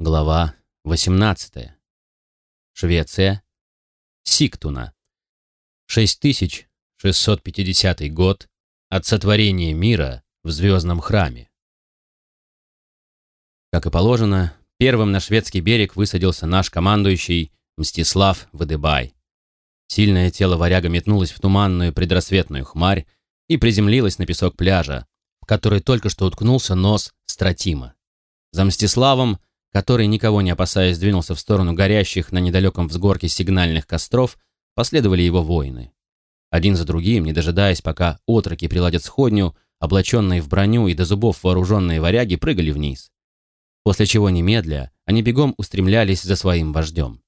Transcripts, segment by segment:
Глава 18. Швеция. Сиктуна. 6650 год от сотворения мира в Звездном храме. Как и положено, первым на шведский берег высадился наш командующий Мстислав Выдыбай. Сильное тело варяга метнулось в туманную предрассветную хмарь и приземлилось на песок пляжа, в который только что уткнулся нос Стратима. За Мстиславом который, никого не опасаясь, двинулся в сторону горящих на недалеком взгорке сигнальных костров, последовали его воины. Один за другим, не дожидаясь, пока отроки приладят сходню, облаченные в броню и до зубов вооруженные варяги прыгали вниз. После чего немедля они бегом устремлялись за своим вождем.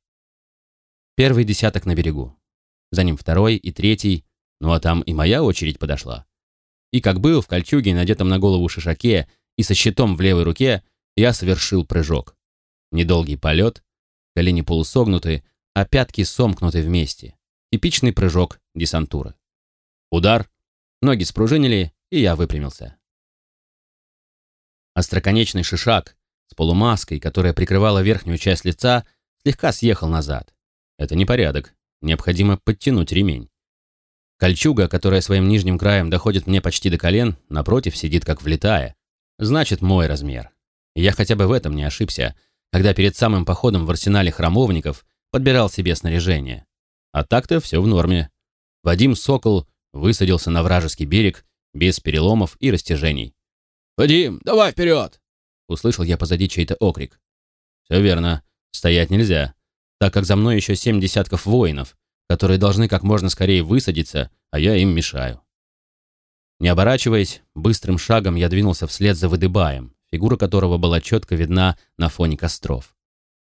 Первый десяток на берегу. За ним второй и третий, ну а там и моя очередь подошла. И как был в кольчуге, надетом на голову шишаке и со щитом в левой руке, я совершил прыжок. Недолгий полет, колени полусогнуты, а пятки сомкнуты вместе. Типичный прыжок десантуры. Удар, ноги спружинили, и я выпрямился. Остроконечный шишак с полумаской, которая прикрывала верхнюю часть лица, слегка съехал назад. Это непорядок, необходимо подтянуть ремень. Кольчуга, которая своим нижним краем доходит мне почти до колен, напротив сидит как влетая. Значит, мой размер. Я хотя бы в этом не ошибся — когда перед самым походом в арсенале храмовников подбирал себе снаряжение. А так-то все в норме. Вадим Сокол высадился на вражеский берег без переломов и растяжений. «Вадим, давай вперед!» Услышал я позади чей-то окрик. «Все верно. Стоять нельзя, так как за мной еще семь десятков воинов, которые должны как можно скорее высадиться, а я им мешаю». Не оборачиваясь, быстрым шагом я двинулся вслед за Выдыбаем, фигура которого была четко видна на фоне костров.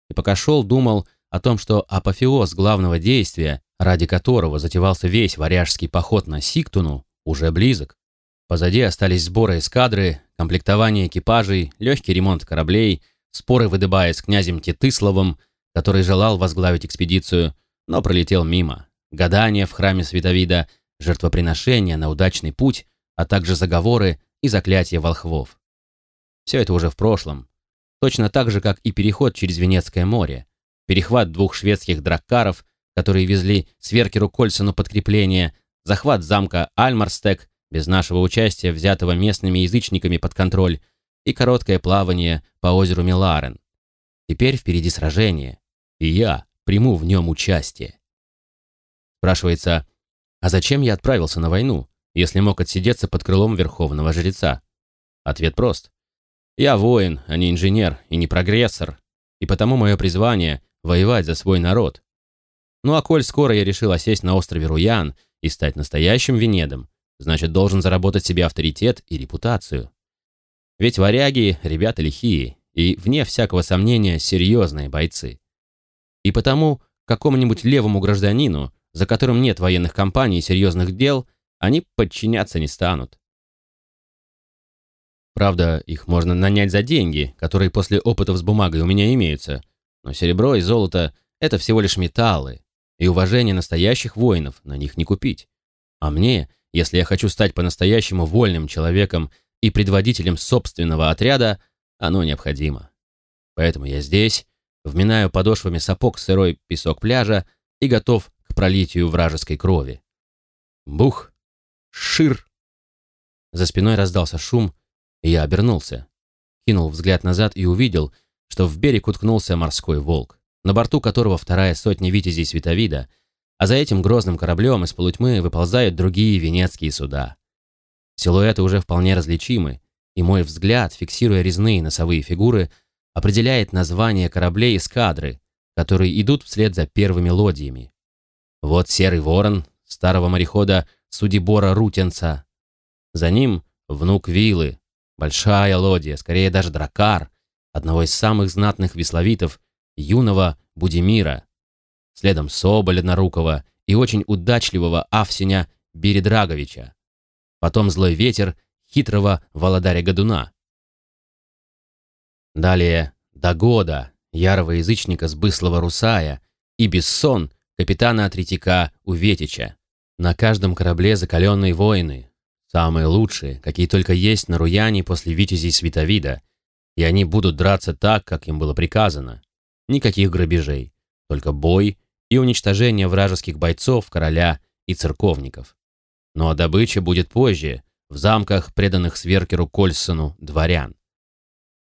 И пока шел, думал о том, что апофеоз главного действия, ради которого затевался весь варяжский поход на Сиктуну, уже близок. Позади остались сборы эскадры, комплектование экипажей, легкий ремонт кораблей, споры выдыбая с князем Тетысловым, который желал возглавить экспедицию, но пролетел мимо, гадания в храме Световида, жертвоприношения на удачный путь, а также заговоры и заклятия волхвов. Все это уже в прошлом. Точно так же, как и переход через Венецкое море, перехват двух шведских драккаров, которые везли Сверкеру Кольсону подкрепление, захват замка Альмарстек без нашего участия, взятого местными язычниками под контроль, и короткое плавание по озеру Миларен. Теперь впереди сражение, и я приму в нем участие. Спрашивается, а зачем я отправился на войну, если мог отсидеться под крылом верховного жреца? Ответ прост. Я воин, а не инженер и не прогрессор, и потому мое призвание — воевать за свой народ. Ну а коль скоро я решил осесть на острове Руян и стать настоящим Венедом, значит, должен заработать себе авторитет и репутацию. Ведь варяги — ребята лихие и, вне всякого сомнения, серьезные бойцы. И потому какому-нибудь левому гражданину, за которым нет военных компаний и серьезных дел, они подчиняться не станут. Правда, их можно нанять за деньги, которые после опытов с бумагой у меня имеются. Но серебро и золото — это всего лишь металлы, и уважение настоящих воинов на них не купить. А мне, если я хочу стать по-настоящему вольным человеком и предводителем собственного отряда, оно необходимо. Поэтому я здесь, вминаю подошвами сапог сырой песок пляжа и готов к пролитию вражеской крови. Бух! Шир! За спиной раздался шум, я обернулся, кинул взгляд назад и увидел, что в берег уткнулся морской волк, на борту которого вторая сотня витязей Световида, а за этим грозным кораблем из полутьмы выползают другие венецкие суда. Силуэты уже вполне различимы, и мой взгляд, фиксируя резные носовые фигуры, определяет название кораблей эскадры, которые идут вслед за первыми лодьями. Вот серый ворон старого морехода Судибора Рутенца. За ним внук Вилы, Большая лодья, скорее даже дракар, одного из самых знатных весловитов, юного Будимира. Следом Соболя Нарукова и очень удачливого Авсеня Бередраговича. Потом злой ветер хитрого Володаря Годуна. Далее Дагода, ярого язычника с быслого Русая, и Бессон, капитана Третьяка Уветича. На каждом корабле закаленные воины, Самые лучшие, какие только есть на Руяне после Витязей Световида. и они будут драться так, как им было приказано. Никаких грабежей, только бой и уничтожение вражеских бойцов, короля и церковников. Ну а добыча будет позже, в замках, преданных Сверкеру Кольсону, дворян.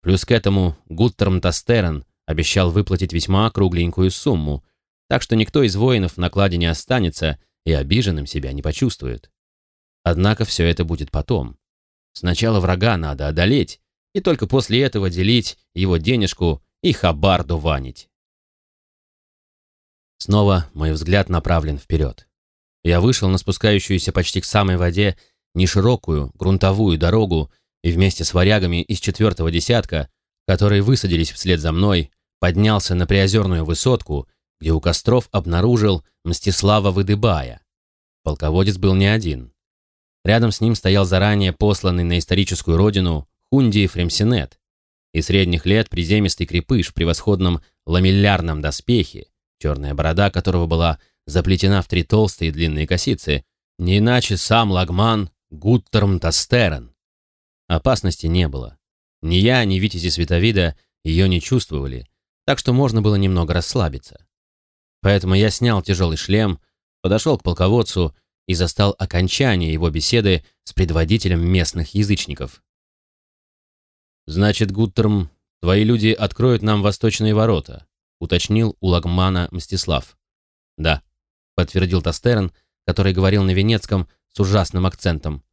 Плюс к этому Гуттерм Тастерен обещал выплатить весьма кругленькую сумму, так что никто из воинов в накладе не останется и обиженным себя не почувствует. Однако все это будет потом. Сначала врага надо одолеть, и только после этого делить его денежку и хабарду ванить. Снова мой взгляд направлен вперед. Я вышел на спускающуюся почти к самой воде неширокую грунтовую дорогу и вместе с варягами из четвертого десятка, которые высадились вслед за мной, поднялся на приозерную высотку, где у костров обнаружил Мстислава Выдыбая. Полководец был не один. Рядом с ним стоял заранее посланный на историческую родину Хундий Фремсинет и средних лет приземистый крепыш в превосходном ламеллярном доспехе, черная борода которого была заплетена в три толстые длинные косицы, не иначе сам Лагман Гуттерм Тастерен. Опасности не было. Ни я, ни Витязи Световида ее не чувствовали, так что можно было немного расслабиться. Поэтому я снял тяжелый шлем, подошел к полководцу и застал окончание его беседы с предводителем местных язычников. «Значит, Гуттерм, твои люди откроют нам восточные ворота», уточнил у Лагмана Мстислав. «Да», — подтвердил Тастерн, который говорил на венецком с ужасным акцентом.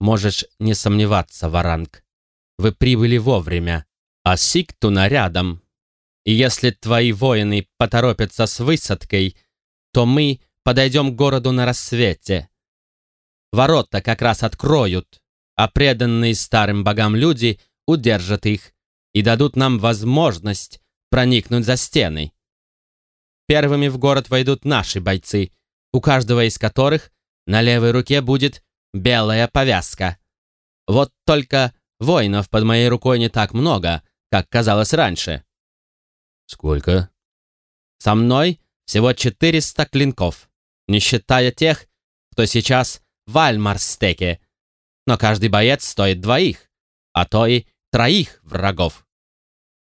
«Можешь не сомневаться, Варанг. Вы прибыли вовремя, а Сиктуна рядом. И если твои воины поторопятся с высадкой, то мы подойдем к городу на рассвете. Ворота как раз откроют, а преданные старым богам люди удержат их и дадут нам возможность проникнуть за стены. Первыми в город войдут наши бойцы, у каждого из которых на левой руке будет белая повязка. Вот только воинов под моей рукой не так много, как казалось раньше. Сколько? Со мной всего 400 клинков не считая тех, кто сейчас в Альмарстеке. Но каждый боец стоит двоих, а то и троих врагов.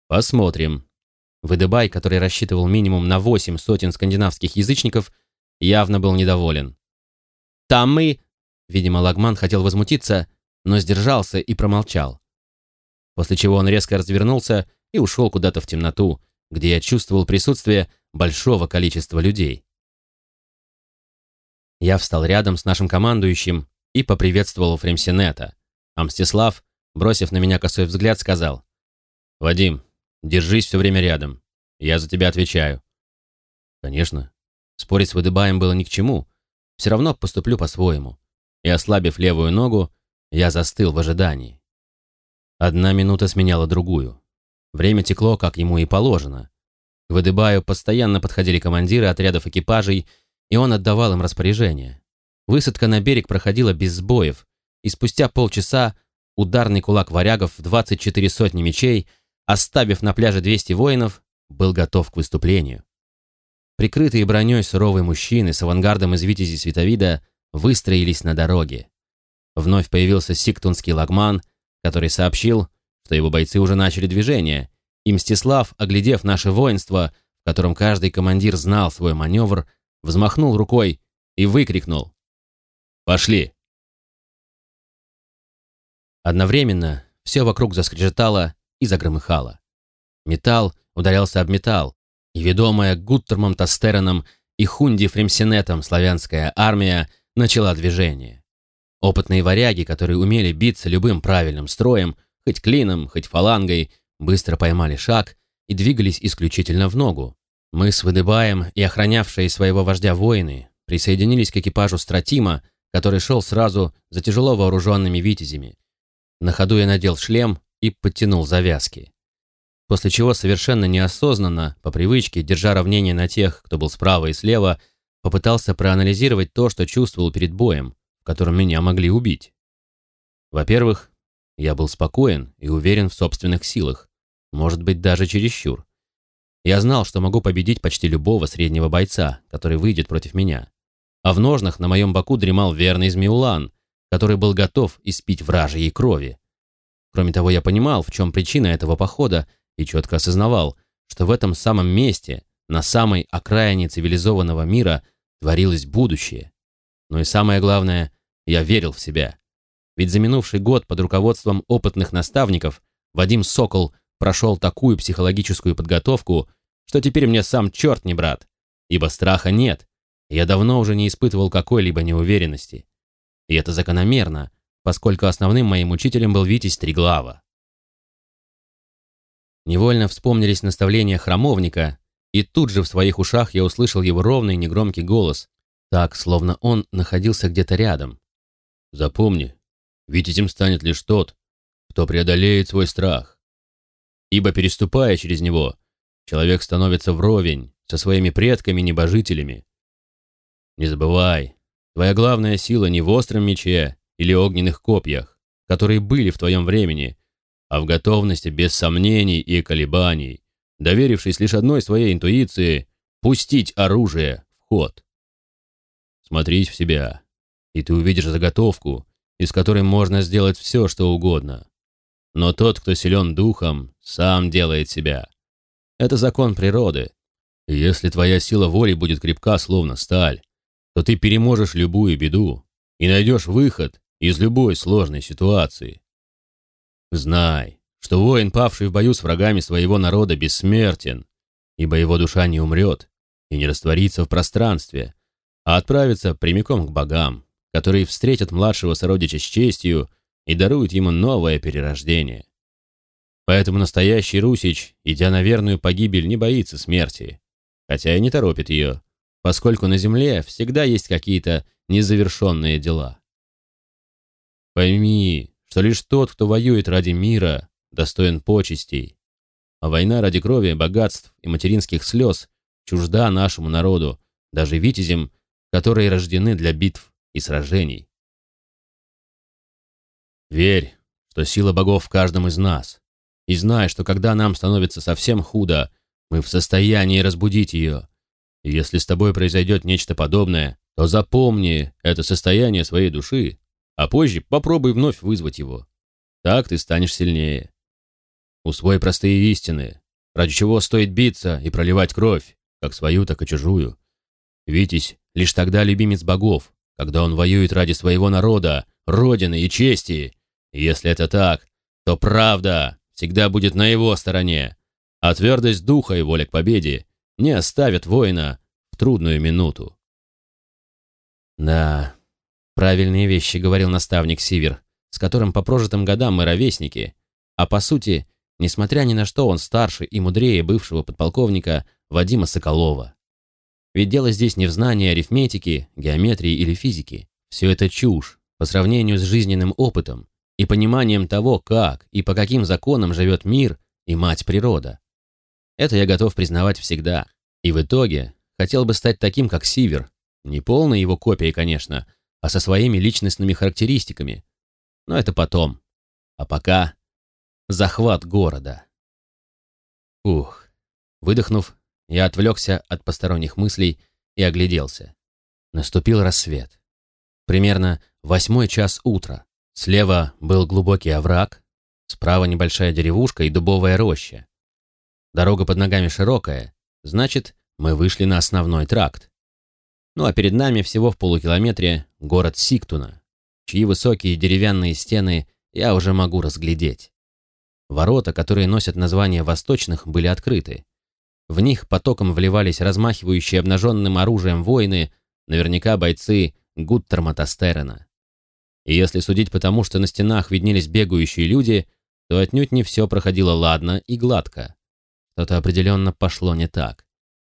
Посмотрим. Выдыбай, который рассчитывал минимум на восемь сотен скандинавских язычников, явно был недоволен. Там мы... Видимо, Лагман хотел возмутиться, но сдержался и промолчал. После чего он резко развернулся и ушел куда-то в темноту, где я чувствовал присутствие большого количества людей. Я встал рядом с нашим командующим и поприветствовал Фремсинета. А Мстислав, бросив на меня косой взгляд, сказал, «Вадим, держись все время рядом. Я за тебя отвечаю». Конечно. Спорить с Выдыбаем было ни к чему. Все равно поступлю по-своему. И, ослабив левую ногу, я застыл в ожидании. Одна минута сменяла другую. Время текло, как ему и положено. К Выдыбаю постоянно подходили командиры отрядов экипажей и он отдавал им распоряжение. Высадка на берег проходила без сбоев, и спустя полчаса ударный кулак варягов в 24 сотни мечей, оставив на пляже 200 воинов, был готов к выступлению. Прикрытые броней суровые мужчины с авангардом из Витязи Световида выстроились на дороге. Вновь появился сиктунский лагман, который сообщил, что его бойцы уже начали движение, и Мстислав, оглядев наше воинство, в котором каждый командир знал свой маневр, взмахнул рукой и выкрикнул «Пошли!». Одновременно все вокруг заскрежетало и загромыхало. Металл ударялся об металл, и ведомая Гуттермом Тастереном и Хунди Фремсинетом славянская армия начала движение. Опытные варяги, которые умели биться любым правильным строем, хоть клином, хоть фалангой, быстро поймали шаг и двигались исключительно в ногу, мы с Выдыбаем и охранявшие своего вождя воины присоединились к экипажу Стратима, который шел сразу за тяжело вооруженными витязями. На ходу я надел шлем и подтянул завязки. После чего совершенно неосознанно, по привычке, держа равнение на тех, кто был справа и слева, попытался проанализировать то, что чувствовал перед боем, в котором меня могли убить. Во-первых, я был спокоен и уверен в собственных силах, может быть, даже чересчур. Я знал, что могу победить почти любого среднего бойца, который выйдет против меня. А в ножнах на моем боку дремал верный Змеулан, который был готов испить вражьей крови. Кроме того, я понимал, в чем причина этого похода, и четко осознавал, что в этом самом месте, на самой окраине цивилизованного мира, творилось будущее. Но и самое главное, я верил в себя. Ведь за минувший год под руководством опытных наставников Вадим Сокол прошел такую психологическую подготовку, что теперь мне сам черт не брат, ибо страха нет, я давно уже не испытывал какой-либо неуверенности. И это закономерно, поскольку основным моим учителем был Витязь Триглава. Невольно вспомнились наставления храмовника, и тут же в своих ушах я услышал его ровный негромкий голос, так, словно он находился где-то рядом. «Запомни, Витязем станет лишь тот, кто преодолеет свой страх. Ибо, переступая через него, человек становится вровень со своими предками-небожителями. Не забывай, твоя главная сила не в остром мече или огненных копьях, которые были в твоем времени, а в готовности без сомнений и колебаний, доверившись лишь одной своей интуиции, пустить оружие в ход. Смотрись в себя, и ты увидишь заготовку, из которой можно сделать все, что угодно. Но тот, кто силен духом, сам делает себя. Это закон природы. Если твоя сила воли будет крепка, словно сталь, то ты переможешь любую беду и найдешь выход из любой сложной ситуации. Знай, что воин, павший в бою с врагами своего народа, бессмертен, ибо его душа не умрет и не растворится в пространстве, а отправится прямиком к богам, которые встретят младшего сородича с честью и даруют ему новое перерождение. Поэтому настоящий Русич, идя на верную погибель, не боится смерти, хотя и не торопит ее, поскольку на земле всегда есть какие-то незавершенные дела. Пойми, что лишь тот, кто воюет ради мира, достоин почестей, а война ради крови, богатств и материнских слез чужда нашему народу, даже витязям, которые рождены для битв и сражений. Верь, что сила богов в каждом из нас, и знай, что когда нам становится совсем худо, мы в состоянии разбудить ее. И если с тобой произойдет нечто подобное, то запомни это состояние своей души, а позже попробуй вновь вызвать его. Так ты станешь сильнее. Усвой простые истины, ради чего стоит биться и проливать кровь, как свою, так и чужую. Витязь лишь тогда любимец богов, когда он воюет ради своего народа, родины и чести. И если это так, то правда всегда будет на его стороне, а твердость духа и воля к победе не оставят воина в трудную минуту. Да, правильные вещи, говорил наставник Сивер, с которым по прожитым годам мы ровесники, а по сути, несмотря ни на что, он старше и мудрее бывшего подполковника Вадима Соколова. Ведь дело здесь не в знании арифметики, геометрии или физики. Все это чушь по сравнению с жизненным опытом и пониманием того, как и по каким законам живет мир и мать природа. Это я готов признавать всегда. И в итоге хотел бы стать таким, как Сивер. Не полной его копией, конечно, а со своими личностными характеристиками. Но это потом. А пока захват города. Ух. Выдохнув, я отвлекся от посторонних мыслей и огляделся. Наступил рассвет. Примерно восьмой час утра. Слева был глубокий овраг, справа небольшая деревушка и дубовая роща. Дорога под ногами широкая, значит, мы вышли на основной тракт. Ну а перед нами всего в полукилометре город Сиктуна, чьи высокие деревянные стены я уже могу разглядеть. Ворота, которые носят название восточных, были открыты. В них потоком вливались размахивающие обнаженным оружием воины, наверняка бойцы Гуттермата Стерена. И если судить по тому, что на стенах виднелись бегающие люди, то отнюдь не все проходило ладно и гладко. Что-то определенно пошло не так.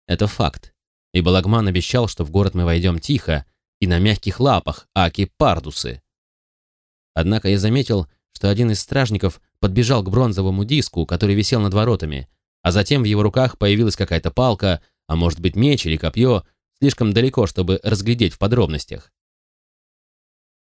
Это факт. И Балагман обещал, что в город мы войдем тихо и на мягких лапах, аки пардусы. Однако я заметил, что один из стражников подбежал к бронзовому диску, который висел над воротами, а затем в его руках появилась какая-то палка, а может быть меч или копье, слишком далеко, чтобы разглядеть в подробностях.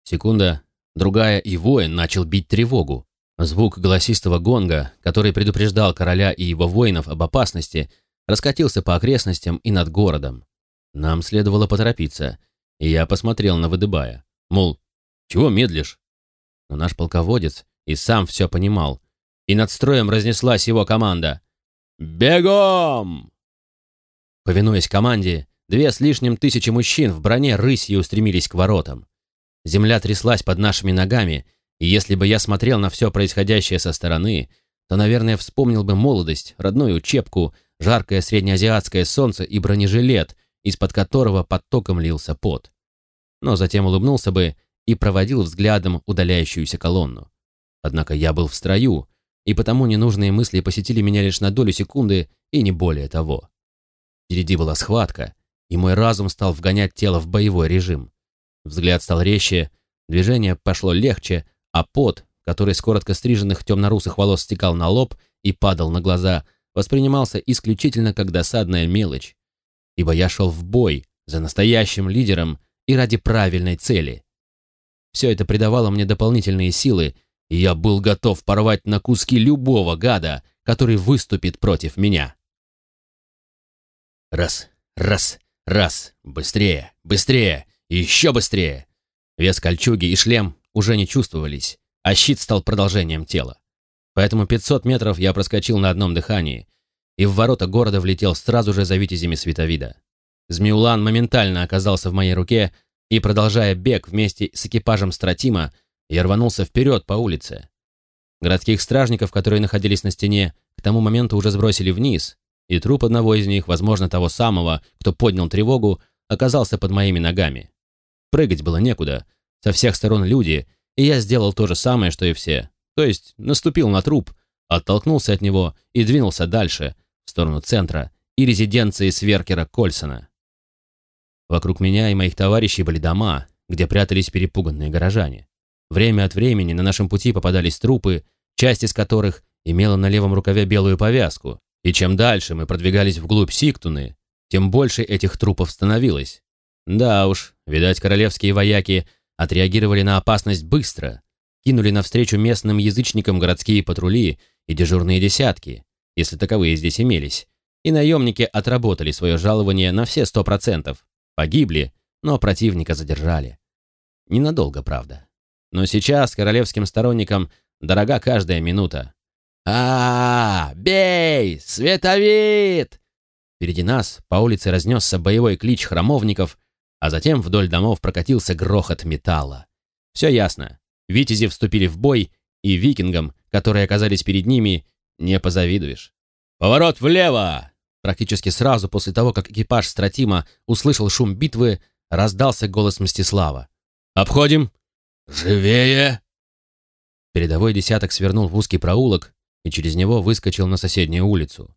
Секунда, другая, и воин начал бить тревогу. Звук голосистого гонга, который предупреждал короля и его воинов об опасности, раскатился по окрестностям и над городом. Нам следовало поторопиться, и я посмотрел на Выдыбая, мол, чего медлишь? Но наш полководец, и сам все понимал. И над строем разнеслась его команда. «Бегом!» Повинуясь команде, две с лишним тысячи мужчин в броне рысью устремились к воротам. Земля тряслась под нашими ногами, и если бы я смотрел на все происходящее со стороны, то, наверное, вспомнил бы молодость, родную учебку, жаркое среднеазиатское солнце и бронежилет, из-под которого потоком лился пот. Но затем улыбнулся бы и проводил взглядом удаляющуюся колонну. Однако я был в строю, и потому ненужные мысли посетили меня лишь на долю секунды и не более того. Впереди была схватка, и мой разум стал вгонять тело в боевой режим. Взгляд стал резче, движение пошло легче, а пот, который с коротко стриженных темно-русых волос стекал на лоб и падал на глаза, воспринимался исключительно как досадная мелочь, ибо я шел в бой за настоящим лидером и ради правильной цели. Все это придавало мне дополнительные силы, и я был готов порвать на куски любого гада, который выступит против меня. Раз, раз, раз, быстрее, быстрее, еще быстрее. Вес кольчуги и шлем уже не чувствовались, а щит стал продолжением тела. Поэтому 500 метров я проскочил на одном дыхании, и в ворота города влетел сразу же за витязями световида. Змеулан моментально оказался в моей руке, и, продолжая бег вместе с экипажем Стратима, я рванулся вперед по улице. Городских стражников, которые находились на стене, к тому моменту уже сбросили вниз, и труп одного из них, возможно, того самого, кто поднял тревогу, оказался под моими ногами. Прыгать было некуда, со всех сторон люди, и я сделал то же самое, что и все. То есть наступил на труп, оттолкнулся от него и двинулся дальше, в сторону центра и резиденции Сверкера Кольсона. Вокруг меня и моих товарищей были дома, где прятались перепуганные горожане. Время от времени на нашем пути попадались трупы, часть из которых имела на левом рукаве белую повязку, и чем дальше мы продвигались вглубь Сиктуны, тем больше этих трупов становилось. Да уж, видать, королевские вояки отреагировали на опасность быстро, кинули навстречу местным язычникам городские патрули и дежурные десятки, если таковые здесь имелись, и наемники отработали свое жалование на все сто процентов. Погибли, но противника задержали. Ненадолго, правда. Но сейчас королевским сторонникам дорога каждая минута. а, -а, -а Бей! Световид!» Впереди нас по улице разнесся боевой клич храмовников, а затем вдоль домов прокатился грохот металла. Все ясно. Витязи вступили в бой, и викингам, которые оказались перед ними, не позавидуешь. «Поворот влево!» Практически сразу после того, как экипаж Стратима услышал шум битвы, раздался голос Мстислава. «Обходим!» «Живее!» Передовой десяток свернул в узкий проулок и через него выскочил на соседнюю улицу.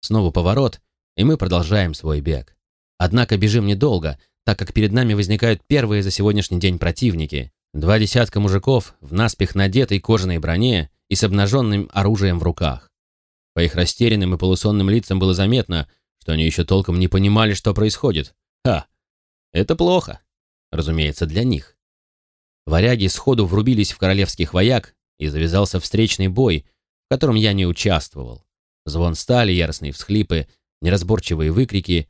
Снова поворот, и мы продолжаем свой бег. Однако бежим недолго, так как перед нами возникают первые за сегодняшний день противники. Два десятка мужиков в наспех надетой кожаной броне и с обнаженным оружием в руках. По их растерянным и полусонным лицам было заметно, что они еще толком не понимали, что происходит. Ха! Это плохо. Разумеется, для них. Варяги сходу врубились в королевских вояк, и завязался встречный бой, в котором я не участвовал. Звон стали, яростные всхлипы, неразборчивые выкрики.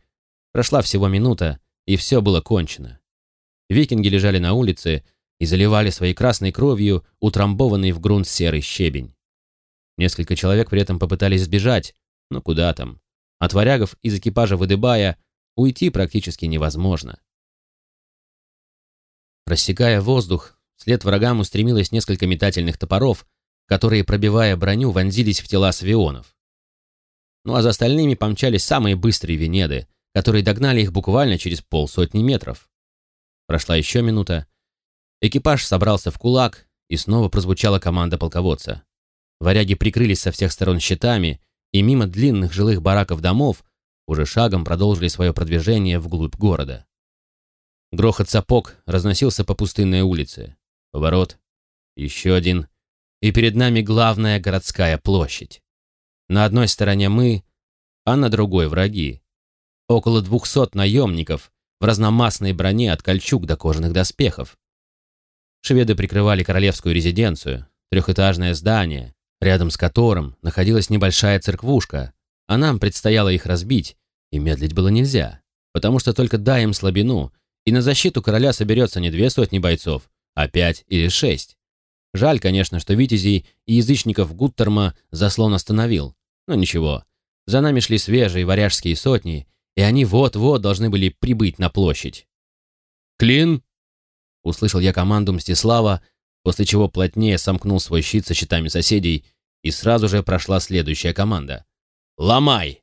Прошла всего минута, и все было кончено. Викинги лежали на улице и заливали своей красной кровью утрамбованный в грунт серый щебень. Несколько человек при этом попытались сбежать, но куда там. От варягов из экипажа выдыбая уйти практически невозможно. Рассекая воздух, вслед врагам устремилось несколько метательных топоров, которые, пробивая броню, вонзились в тела свионов. Ну а за остальными помчались самые быстрые венеды, которые догнали их буквально через полсотни метров. Прошла еще минута. Экипаж собрался в кулак, и снова прозвучала команда полководца. Варяги прикрылись со всех сторон щитами, и мимо длинных жилых бараков домов уже шагом продолжили свое продвижение вглубь города. Грохот сапог разносился по пустынной улице. Поворот. Еще один. И перед нами главная городская площадь. На одной стороне мы, а на другой враги. Около двухсот наемников в разномастной броне от кольчуг до кожаных доспехов. Шведы прикрывали королевскую резиденцию, трехэтажное здание, рядом с которым находилась небольшая церквушка, а нам предстояло их разбить, и медлить было нельзя, потому что только дай им слабину, и на защиту короля соберется не две сотни бойцов, а пять или шесть. Жаль, конечно, что витязей и язычников Гуттерма заслон остановил. Но ничего. За нами шли свежие варяжские сотни, и они вот-вот должны были прибыть на площадь. «Клин!» — услышал я команду Мстислава, после чего плотнее сомкнул свой щит со щитами соседей, и сразу же прошла следующая команда. «Ломай!»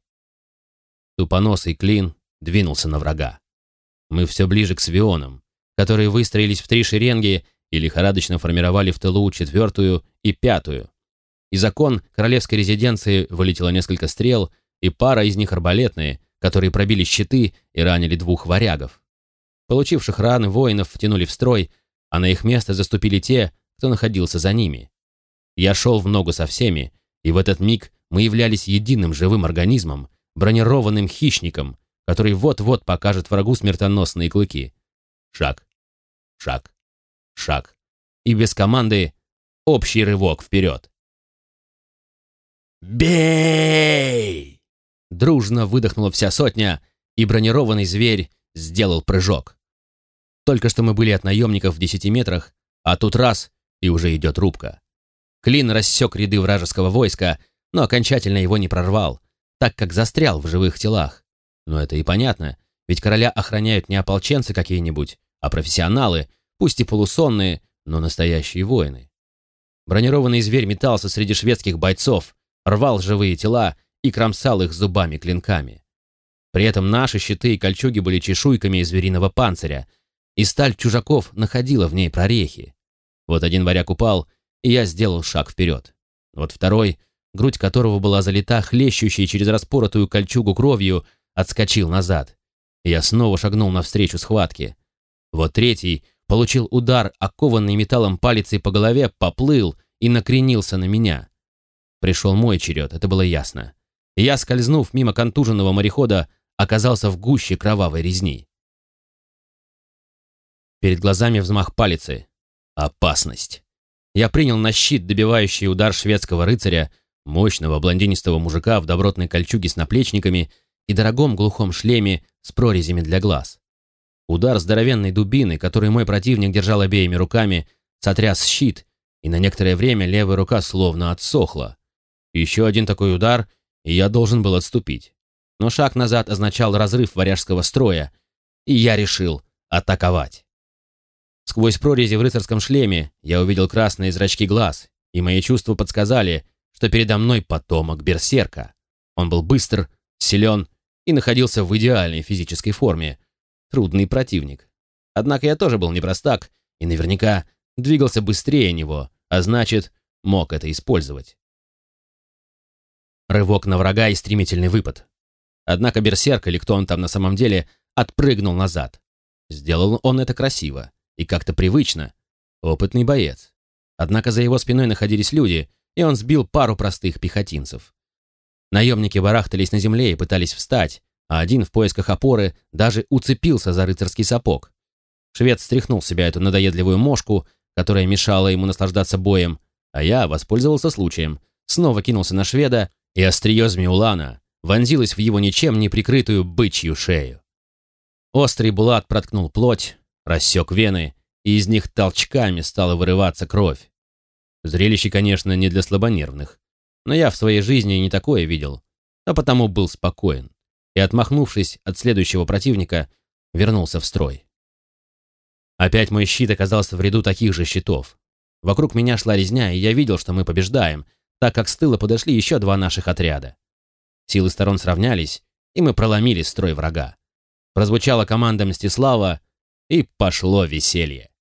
Тупоносый клин двинулся на врага. Мы все ближе к свионам, которые выстроились в три шеренги и лихорадочно формировали в тылу четвертую и пятую. Из окон королевской резиденции вылетело несколько стрел, и пара из них арбалетные, которые пробили щиты и ранили двух варягов. Получивших раны воинов втянули в строй, а на их место заступили те, кто находился за ними. Я шел в ногу со всеми, и в этот миг мы являлись единым живым организмом, бронированным хищником, который вот-вот покажет врагу смертоносные клыки. Шаг, шаг, шаг. И без команды общий рывок вперед. «Бей!» Дружно выдохнула вся сотня, и бронированный зверь сделал прыжок. Только что мы были от наемников в десяти метрах, а тут раз, и уже идет рубка. Клин рассек ряды вражеского войска, но окончательно его не прорвал, так как застрял в живых телах. Но это и понятно, ведь короля охраняют не ополченцы какие-нибудь, а профессионалы, пусть и полусонные, но настоящие воины. Бронированный зверь метался среди шведских бойцов, рвал живые тела и кромсал их зубами-клинками. При этом наши щиты и кольчуги были чешуйками из звериного панциря, и сталь чужаков находила в ней прорехи. Вот один варяг упал, и я сделал шаг вперед. Вот второй, грудь которого была залита хлещущей через распоротую кольчугу кровью, отскочил назад. Я снова шагнул навстречу схватке. Вот третий получил удар, окованный металлом палицей по голове, поплыл и накренился на меня. Пришел мой черед, это было ясно. Я, скользнув мимо контуженного морехода, оказался в гуще кровавой резни. Перед глазами взмах палицы. Опасность. Я принял на щит добивающий удар шведского рыцаря, мощного блондинистого мужика в добротной кольчуге с наплечниками и дорогом глухом шлеме с прорезями для глаз. Удар здоровенной дубины, который мой противник держал обеими руками, сотряс щит, и на некоторое время левая рука словно отсохла. Еще один такой удар, и я должен был отступить. Но шаг назад означал разрыв варяжского строя, и я решил атаковать. Сквозь прорези в рыцарском шлеме я увидел красные зрачки глаз, и мои чувства подсказали, что передо мной потомок берсерка. Он был быстр, силен и находился в идеальной физической форме. Трудный противник. Однако я тоже был не простак и наверняка двигался быстрее него, а значит, мог это использовать. Рывок на врага и стремительный выпад. Однако берсерк, или кто он там на самом деле, отпрыгнул назад. Сделал он это красиво и как-то привычно. Опытный боец. Однако за его спиной находились люди, и он сбил пару простых пехотинцев. Наемники барахтались на земле и пытались встать, а один в поисках опоры даже уцепился за рыцарский сапог. Швед стряхнул с себя эту надоедливую мошку, которая мешала ему наслаждаться боем, а я воспользовался случаем, снова кинулся на шведа и острие Змеулана вонзилось в его ничем не прикрытую бычью шею. Острый булат проткнул плоть, рассек вены, и из них толчками стала вырываться кровь. Зрелище, конечно, не для слабонервных, но я в своей жизни не такое видел, а потому был спокоен и, отмахнувшись от следующего противника, вернулся в строй. Опять мой щит оказался в ряду таких же щитов. Вокруг меня шла резня, и я видел, что мы побеждаем, так как с тыла подошли еще два наших отряда. Силы сторон сравнялись, и мы проломили строй врага. Прозвучала команда Мстислава, и пошло веселье.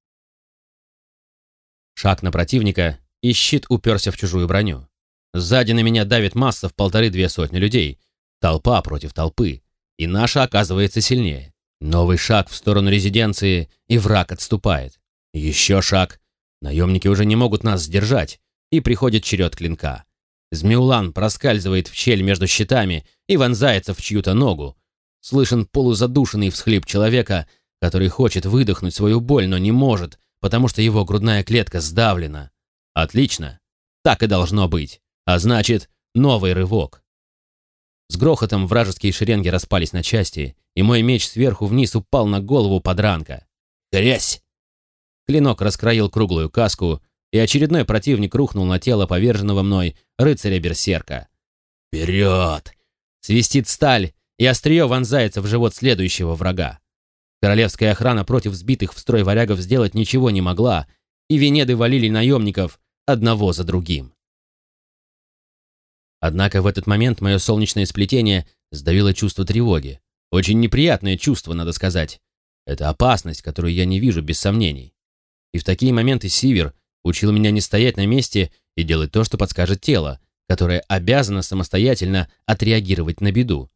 Шаг на противника, и щит уперся в чужую броню. Сзади на меня давит масса в полторы-две сотни людей. Толпа против толпы. И наша оказывается сильнее. Новый шаг в сторону резиденции, и враг отступает. Еще шаг. Наемники уже не могут нас сдержать и приходит черед клинка. Змеулан проскальзывает в щель между щитами и вонзается в чью-то ногу. Слышен полузадушенный всхлип человека, который хочет выдохнуть свою боль, но не может, потому что его грудная клетка сдавлена. Отлично. Так и должно быть. А значит, новый рывок. С грохотом вражеские шеренги распались на части, и мой меч сверху вниз упал на голову подранка. Грязь! Клинок раскроил круглую каску, и очередной противник рухнул на тело поверженного мной рыцаря-берсерка. «Вперед!» Свистит сталь, и острие вонзается в живот следующего врага. Королевская охрана против сбитых в строй варягов сделать ничего не могла, и венеды валили наемников одного за другим. Однако в этот момент мое солнечное сплетение сдавило чувство тревоги. Очень неприятное чувство, надо сказать. Это опасность, которую я не вижу без сомнений. И в такие моменты Сивер учил меня не стоять на месте и делать то, что подскажет тело, которое обязано самостоятельно отреагировать на беду.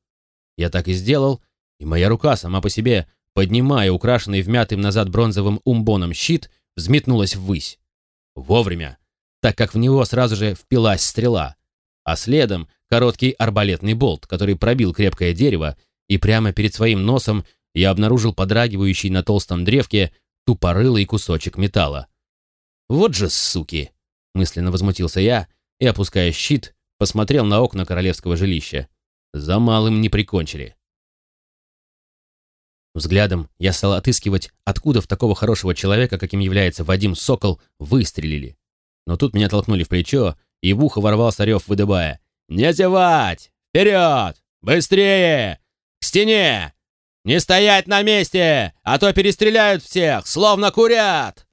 Я так и сделал, и моя рука сама по себе, поднимая украшенный вмятым назад бронзовым умбоном щит, взметнулась ввысь. Вовремя, так как в него сразу же впилась стрела, а следом короткий арбалетный болт, который пробил крепкое дерево, и прямо перед своим носом я обнаружил подрагивающий на толстом древке тупорылый кусочек металла. «Вот же суки!» — мысленно возмутился я и, опуская щит, посмотрел на окна королевского жилища. За малым не прикончили. Взглядом я стал отыскивать, откуда в такого хорошего человека, каким является Вадим Сокол, выстрелили. Но тут меня толкнули в плечо, и в ухо ворвался рев, выдыбая. «Не зевать! Вперед! Быстрее! К стене! Не стоять на месте, а то перестреляют всех, словно курят!»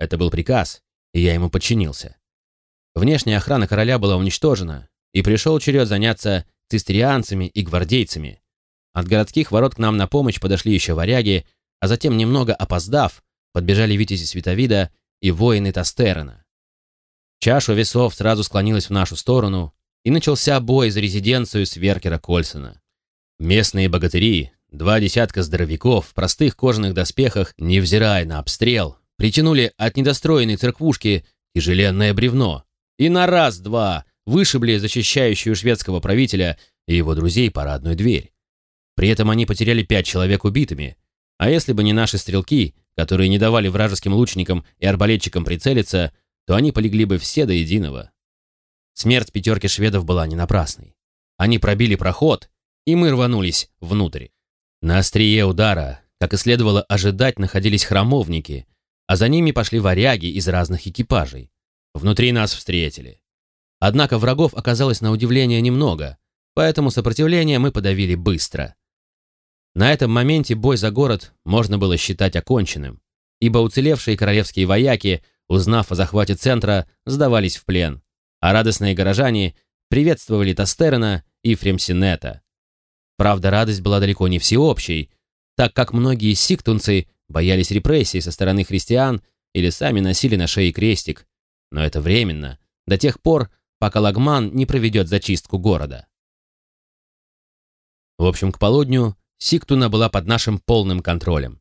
Это был приказ, и я ему подчинился. Внешняя охрана короля была уничтожена, и пришел черед заняться цистерианцами и гвардейцами. От городских ворот к нам на помощь подошли еще варяги, а затем, немного опоздав, подбежали витязи Световида и воины Тастерена. Чаша весов сразу склонилась в нашу сторону, и начался бой за резиденцию Сверкера Кольсона. Местные богатыри, два десятка здоровяков в простых кожаных доспехах, невзирая на обстрел, притянули от недостроенной церквушки тяжеленное бревно и на раз-два вышибли защищающую шведского правителя и его друзей парадную дверь. При этом они потеряли пять человек убитыми, а если бы не наши стрелки, которые не давали вражеским лучникам и арбалетчикам прицелиться, то они полегли бы все до единого. Смерть пятерки шведов была не напрасной. Они пробили проход, и мы рванулись внутрь. На острие удара, как и следовало ожидать, находились храмовники, а за ними пошли варяги из разных экипажей. Внутри нас встретили. Однако врагов оказалось на удивление немного, поэтому сопротивление мы подавили быстро. На этом моменте бой за город можно было считать оконченным, ибо уцелевшие королевские вояки, узнав о захвате центра, сдавались в плен, а радостные горожане приветствовали Тастерена и Фремсинета. Правда, радость была далеко не всеобщей, так как многие сиктунцы боялись репрессий со стороны христиан или сами носили на шее крестик, но это временно, до тех пор, пока Лагман не проведет зачистку города. В общем, к полудню Сиктуна была под нашим полным контролем.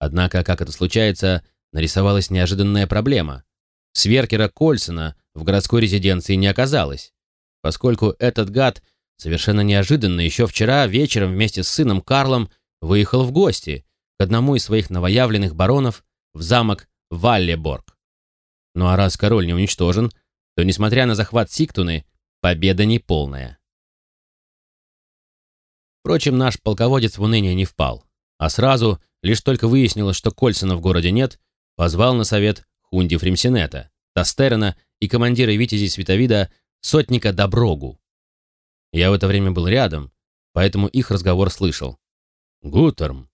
Однако, как это случается, нарисовалась неожиданная проблема. Сверкера Кольсона в городской резиденции не оказалось, поскольку этот гад совершенно неожиданно еще вчера вечером вместе с сыном Карлом выехал в гости к одному из своих новоявленных баронов в замок Валлеборг. Ну а раз король не уничтожен, то, несмотря на захват Сиктуны, победа неполная. Впрочем, наш полководец в уныние не впал, а сразу, лишь только выяснилось, что Кольсона в городе нет, позвал на совет Хунди Фримсинета, Тастерена и командира Витязи Световида сотника Доброгу. Я в это время был рядом, поэтому их разговор слышал. «Гутерм!»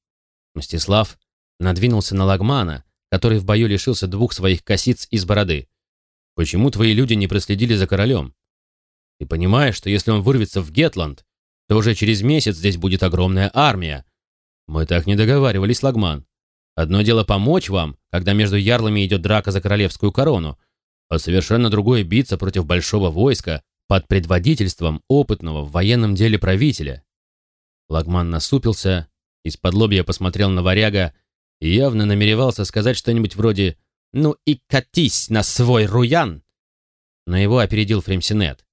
Мстислав надвинулся на Лагмана, который в бою лишился двух своих косиц из бороды. «Почему твои люди не проследили за королем? Ты понимаешь, что если он вырвется в Гетланд, то уже через месяц здесь будет огромная армия. Мы так не договаривались, Лагман. Одно дело помочь вам, когда между ярлами идет драка за королевскую корону, а совершенно другое биться против большого войска под предводительством опытного в военном деле правителя. Лагман насупился, из-под лобья посмотрел на варяга и явно намеревался сказать что-нибудь вроде «Ну и катись на свой руян!» Но его опередил Фремсинет,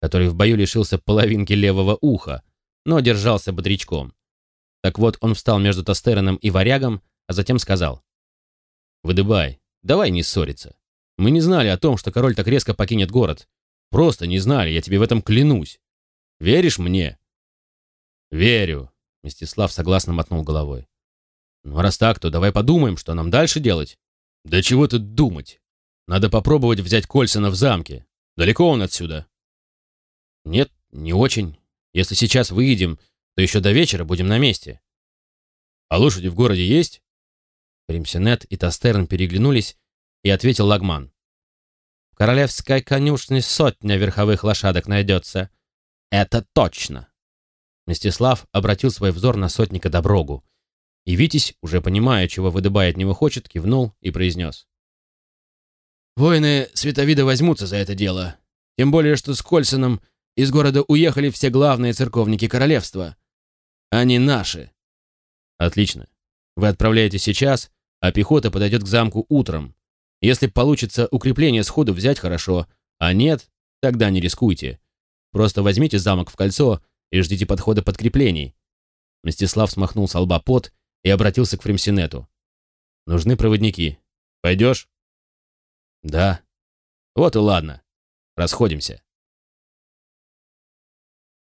который в бою лишился половинки левого уха, но держался бодрячком. Так вот, он встал между Тостероном и варягом, а затем сказал «Выдыбай, давай не ссориться. Мы не знали о том, что король так резко покинет город. Просто не знали, я тебе в этом клянусь. Веришь мне?» «Верю», — Мстислав согласно мотнул головой. «Ну, раз так, то давай подумаем, что нам дальше делать». «Да чего тут думать? надо попробовать взять Кольсона в замке. Далеко он отсюда?» «Нет, не очень. Если сейчас выедем, то еще до вечера будем на месте». «А лошади в городе есть?» Примсенет и Тастерн переглянулись, и ответил Лагман. «В королевской конюшне сотня верховых лошадок найдется. Это точно!» Мстислав обратил свой взор на сотника Доброгу, и Витязь, уже понимая, чего выдыбая от него хочет, кивнул и произнес. «Воины Световида возьмутся за это дело, тем более, что с Кольсоном из города уехали все главные церковники королевства. Они наши». «Отлично. Вы отправляетесь сейчас, а пехота подойдет к замку утром. Если получится укрепление сходу взять, хорошо, а нет, тогда не рискуйте. Просто возьмите замок в кольцо и ждите подхода подкреплений». Мстислав смахнул с лба пот и обратился к Фремсинету. «Нужны проводники. Пойдешь?» «Да». «Вот и ладно. Расходимся».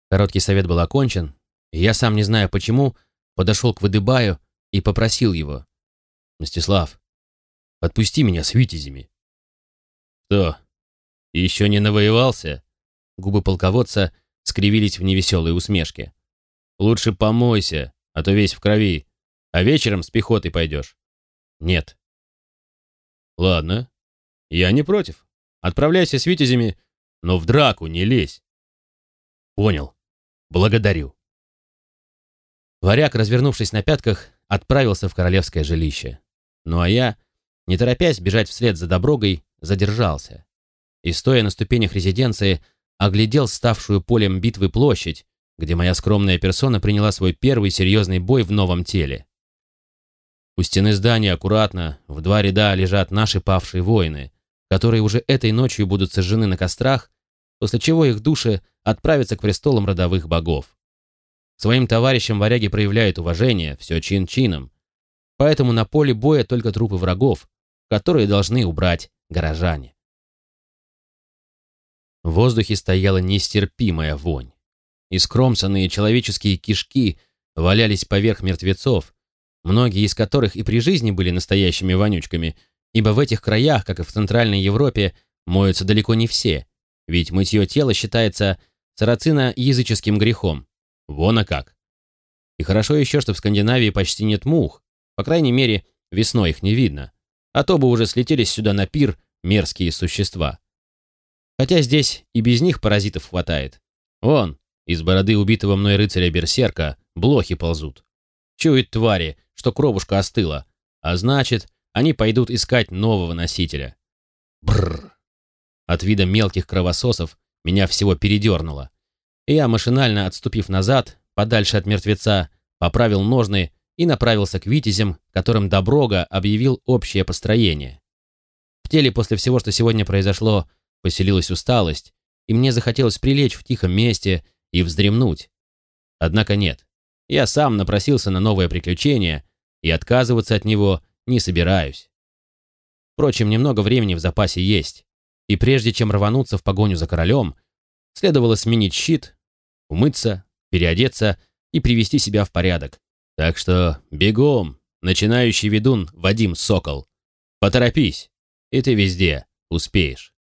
Короткий совет был окончен, и я, сам не зная почему, подошел к Выдыбаю и попросил его. «Мстислав, отпусти меня с витязями». «Что, еще не навоевался?» Губы полководца скривились в невеселой усмешке. «Лучше помойся, а то весь в крови, а вечером с пехотой пойдешь». «Нет». «Ладно, я не против. Отправляйся с витязями, но в драку не лезь». «Понял. Благодарю». Варяг, развернувшись на пятках, отправился в королевское жилище. Ну а я, не торопясь бежать вслед за Доброгой, задержался. И, стоя на ступенях резиденции, оглядел ставшую полем битвы площадь, где моя скромная персона приняла свой первый серьезный бой в новом теле. У стены здания аккуратно, в два ряда лежат наши павшие воины, которые уже этой ночью будут сожжены на кострах, после чего их души отправятся к престолам родовых богов. Своим товарищам варяги проявляют уважение, все чин-чином, поэтому на поле боя только трупы врагов, которые должны убрать горожане. В воздухе стояла нестерпимая вонь. Искромсанные человеческие кишки валялись поверх мертвецов, многие из которых и при жизни были настоящими вонючками, ибо в этих краях, как и в Центральной Европе, моются далеко не все, ведь мытье тела считается сарацина-языческим грехом. Вон а как. И хорошо еще, что в Скандинавии почти нет мух, по крайней мере, весной их не видно, а то бы уже слетелись сюда на пир мерзкие существа. Хотя здесь и без них паразитов хватает. Вон, из бороды убитого мной рыцаря-берсерка блохи ползут. Чуют твари, что кровушка остыла, а значит, они пойдут искать нового носителя. Бррр. От вида мелких кровососов меня всего передернуло. И я, машинально отступив назад, подальше от мертвеца, поправил ножны и направился к витязям, которым Доброга объявил общее построение. В теле после всего, что сегодня произошло, Поселилась усталость, и мне захотелось прилечь в тихом месте и вздремнуть. Однако нет. Я сам напросился на новое приключение, и отказываться от него не собираюсь. Впрочем, немного времени в запасе есть, и прежде чем рвануться в погоню за королем, следовало сменить щит, умыться, переодеться и привести себя в порядок. Так что бегом, начинающий ведун Вадим Сокол. Поторопись, и ты везде успеешь.